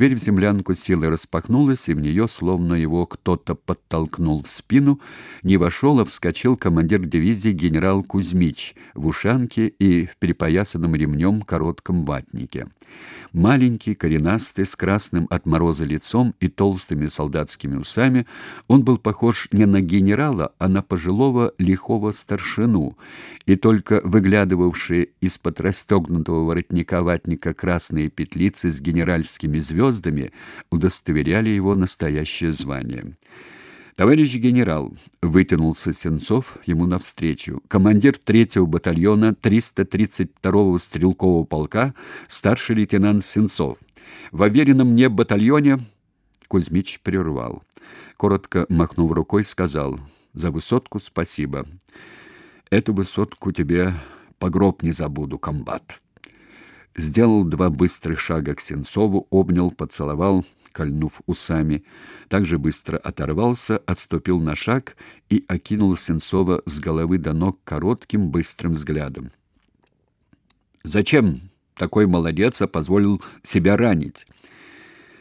Дверь в землянку силой распахнулась, и в нее, словно его кто-то подтолкнул в спину, не вошел, а вскочил командир дивизии генерал Кузьмич в ушанке и в перепоясанном ремнем коротком ватнике. Маленький, коренастый, с красным от мороза лицом и толстыми солдатскими усами, он был похож не на генерала, а на пожилого лихого старшину, и только выглядывавшие из-под расстегнутого воротника ватника красные петлицы с генеральскими звездами удостоверяли его настоящее звание. Товарищ генерал, вытянулся Сенцов ему навстречу. Командир третьего батальона 332-го стрелкового полка, старший лейтенант Сенцов. В уверенном мне батальоне Кузьмич прервал. Коротко махнув рукой, сказал: "За высотку спасибо. Эту высотку тебе по гроб не забуду, комбат" сделал два быстрых шага к Сенцову, обнял, поцеловал, кольнув усами, также быстро оторвался, отступил на шаг и окинул Сенцова с головы до ног коротким быстрым взглядом. Зачем такой молодец а позволил себя ранить?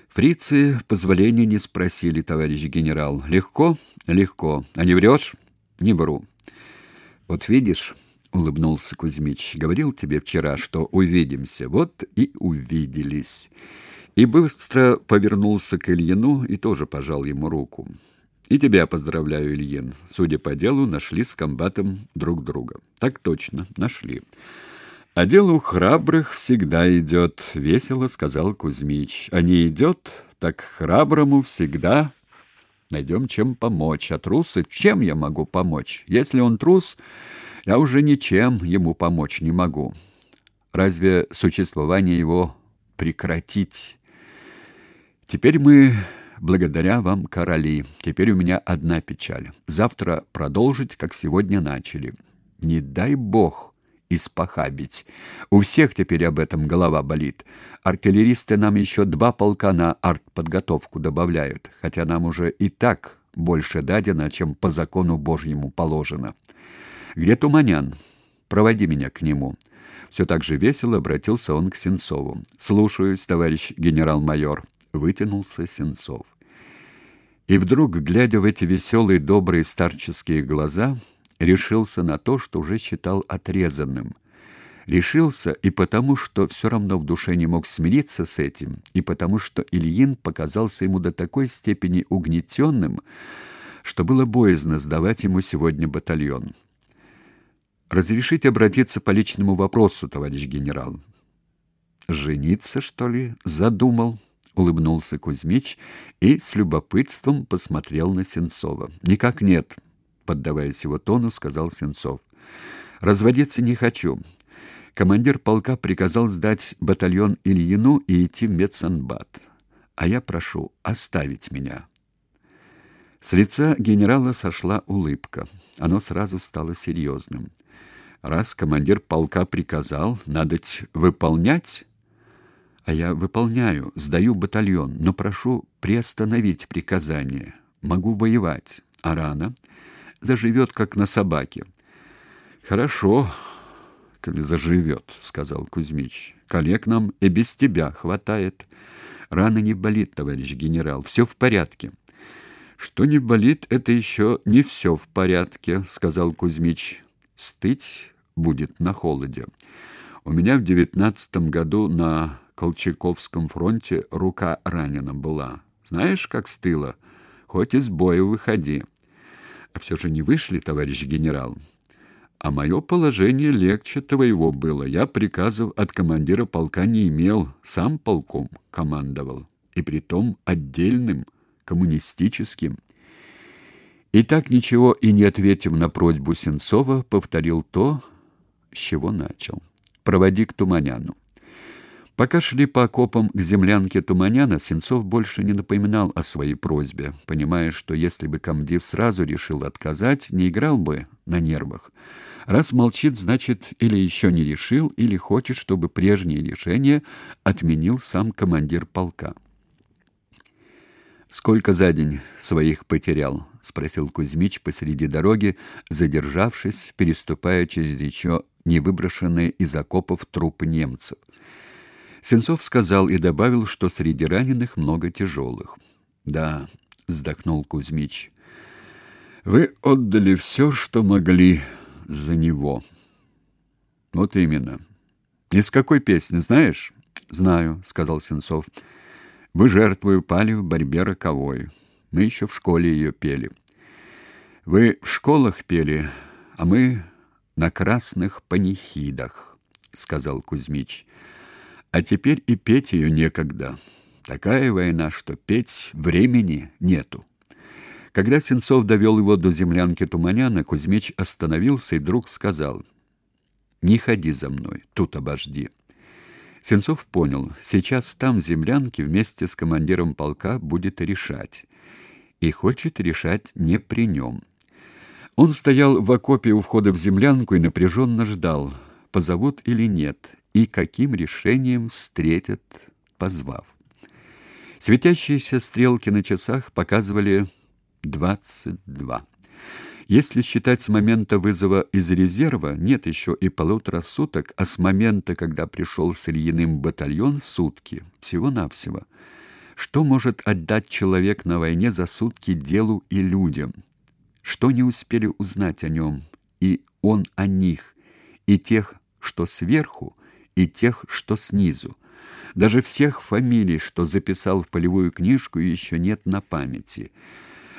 Фрицы позволения не спросили, товарищ генерал. Легко? Легко. А не врешь? Не вру. Вот видишь, — улыбнулся Кузьмич. — Говорил тебе вчера, что увидимся. Вот и увиделись. И быстро повернулся к Ильину и тоже пожал ему руку. — И тебя поздравляю, Ильин. Судя по делу, нашли с комбатом друг друга. — Так точно, нашли. — А делу храбрых всегда идет, — весело сказал Кузьмич. — А не идет, так храброму всегда найдем чем помочь. А трусы чем я могу помочь? Если он трус... Я уже ничем ему помочь не могу. Разве существование его прекратить? Теперь мы благодаря вам, короли. Теперь у меня одна печаль. Завтра продолжить, как сегодня начали. Не дай бог испохабить. У всех теперь об этом голова болит. Артиллеристы нам еще два полка на артподготовку добавляют, хотя нам уже и так больше дадено, чем по закону Божьему положено. Где Туманян? Проводи меня к нему. Все так же весело обратился он к Сенцову. Слушаюсь, товарищ генерал-майор, вытянулся Сенцов. И вдруг, глядя в эти веселые, добрые старческие глаза, решился на то, что уже считал отрезанным. Решился и потому, что все равно в душе не мог смириться с этим, и потому, что Ильин показался ему до такой степени угнетенным, что было боязно сдавать ему сегодня батальон. Разрешите обратиться по личному вопросу, товарищ генерал. Жениться, что ли, задумал? улыбнулся Кузьмич и с любопытством посмотрел на Сенцова. Никак нет, поддаваясь его тону, сказал Сенцов. Разводиться не хочу. Командир полка приказал сдать батальон Ильину и идти в медсанбат. А я прошу оставить меня. С лица генерала сошла улыбка. Оно сразу стало серьезным. Раз командир полка приказал, надо выполнять. А я выполняю, сдаю батальон, но прошу приостановить приказание. Могу воевать, а рана заживет, как на собаке. Хорошо, коли заживет, сказал Кузьмич. Коллег нам и без тебя хватает. Рана не болит, товарищ генерал, все в порядке. Что не болит, это еще не все в порядке, сказал Кузьмич стыть будет на холоде. У меня в девятнадцатом году на Колчаковском фронте рука ранена была. Знаешь, как стыло? Хоть из боя выходи. А все же не вышли, товарищ генерал. А мое положение легче твоего было. Я приказов от командира полка не имел, сам полком командовал, и притом отдельным, коммунистическим. И так ничего и не ответив на просьбу Сенцова, повторил то, с чего начал. «Проводи к Туманяну». Пока шли по окопам к землянке Туманяна, Сенцов больше не напоминал о своей просьбе, понимая, что если бы комдив сразу решил отказать, не играл бы на нервах. Раз молчит, значит, или еще не решил, или хочет, чтобы прежнее решение отменил сам командир полка. Сколько за день своих потерял? Спросил Кузьмич посреди дороги, задержавшись, переступая через еще не выброшенные из окопов трупы немцев. Сенцов сказал и добавил, что среди раненых много тяжелых. «Да», — вздохнул Кузьмич, — «вы отдали все, что могли за него». «Вот именно. Из какой песни, знаешь?» «Знаю», — сказал Сенцов. «Вы жертвой упали в борьбе роковой. Мы еще в школе ее пели». «Вы в школах пели, а мы на красных панихидах», — сказал Кузьмич. А теперь и петь ее некогда. Такая война, что петь времени нету. Когда Сенцов довел его до землянки Туманяна, Кузьмич остановился и вдруг сказал: "Не ходи за мной, тут обожди". Сенцов понял: сейчас там в землянке вместе с командиром полка будет решать. И хочет решать не при нем. Он стоял в окопе у входа в землянку и напряженно ждал, позовут или нет и каким решением встретят, позвав. Светящиеся стрелки на часах показывали двадцать два. Если считать с момента вызова из резерва, нет еще и полутора суток, а с момента, когда пришел с Ильиным батальон, сутки, всего-навсего. Что может отдать человек на войне за сутки делу и людям? Что не успели узнать о нем, и он о них, и тех, что сверху, и тех, что снизу. Даже всех фамилий, что записал в полевую книжку, еще нет на памяти.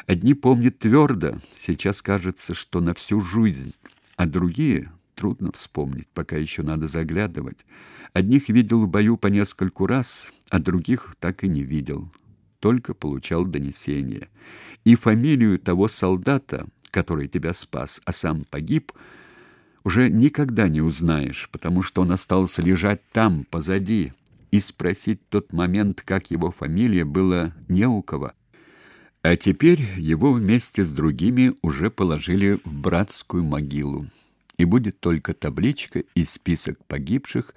Одни помнят твердо, сейчас кажется, что на всю жизнь, а другие трудно вспомнить, пока еще надо заглядывать. Одних видел в бою по нескольку раз, а других так и не видел, только получал донесения. И фамилию того солдата, который тебя спас, а сам погиб – уже никогда не узнаешь, потому что он остался лежать там, позади, и спросить тот момент, как его фамилия, было не у кого. А теперь его вместе с другими уже положили в братскую могилу. И будет только табличка и список погибших,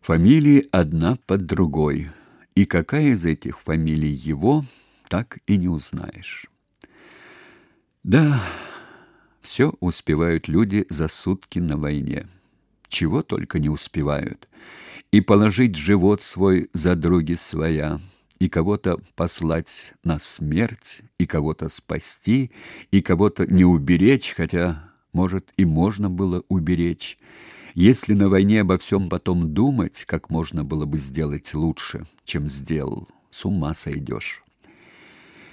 фамилии одна под другой. И какая из этих фамилий его, так и не узнаешь. Да, все успевают люди за сутки на войне. Чего только не успевают. И положить живот свой за други своя, и кого-то послать на смерть, и кого-то спасти, и кого-то не уберечь, хотя, может, и можно было уберечь. Если на войне обо всем потом думать, как можно было бы сделать лучше, чем сделал, с ума сойдешь.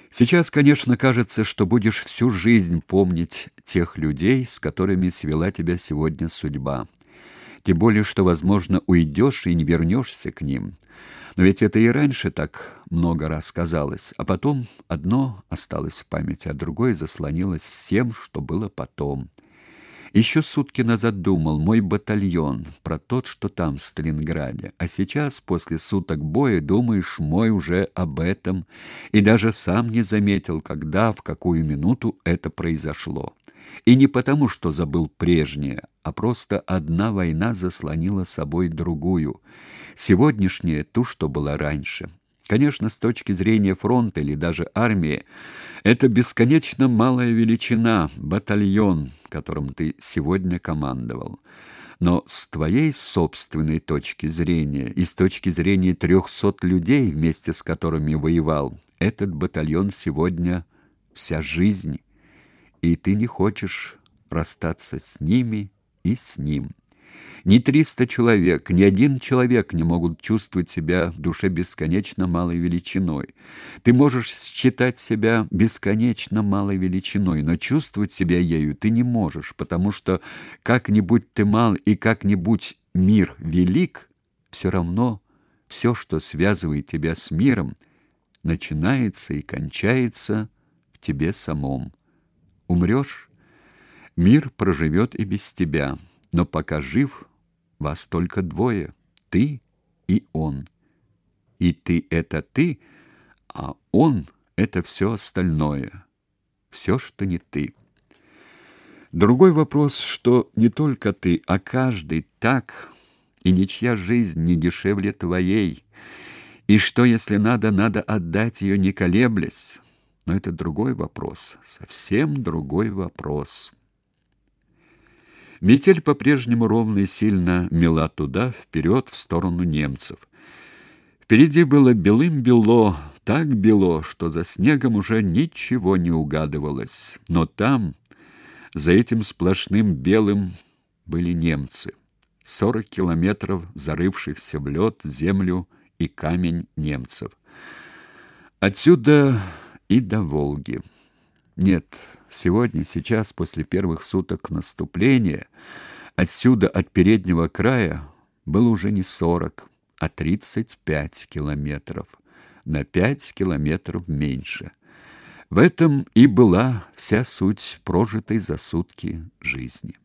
Сейчас, конечно, кажется, что будешь всю жизнь помнить тех людей, с которыми свела тебя сегодня судьба. Тем более, что, возможно, уйдешь и не вернешься к ним. Но ведь это и раньше так много раз казалось, а потом одно осталось в памяти, а другое заслонилось всем, что было потом — еще сутки назад думал мой батальон про тот, что там в Сталинграде, а сейчас после суток боя думаешь мой уже об этом и даже сам не заметил, когда, в какую минуту это произошло. И не потому, что забыл прежнее, а просто одна война заслонила собой другую. Сегодняшняя ту, что была раньше. Конечно, с точки зрения фронта или даже армии, это бесконечно малая величина, батальон, которым ты сегодня командовал. Но с твоей собственной точки зрения и с точки зрения трехсот людей, вместе с которыми воевал, этот батальон сегодня вся жизнь, и ты не хочешь расстаться с ними и с ним. Ни триста человек, ни один человек не могут чувствовать себя в душе бесконечно малой величиной. Ты можешь считать себя бесконечно малой величиной, но чувствовать себя ею ты не можешь, потому что как-нибудь ты мал и как-нибудь мир велик, все равно все, что связывает тебя с миром, начинается и кончается в тебе самом. Умрешь, мир проживет и без тебя но пока жив, вас только двое, ты и он. И ты это ты, а он это все остальное. Все, что не ты. Другой вопрос, что не только ты, а каждый так, и ничья жизнь не дешевле твоей. И что, если надо, надо отдать ее не колеблясь. Но это другой вопрос, совсем другой вопрос. Метель по-прежнему ровно и сильно мела туда, вперед, в сторону немцев. Впереди было белым-бело, так бело, что за снегом уже ничего не угадывалось. Но там, за этим сплошным белым, были немцы. Сорок километров зарывшихся в лед, землю и камень немцев. Отсюда и до Волги. Нет, сегодня, сейчас, после первых суток наступления, отсюда, от переднего края, было уже не сорок, а тридцать пять километров. На пять километров меньше. В этом и была вся суть прожитой за сутки жизни.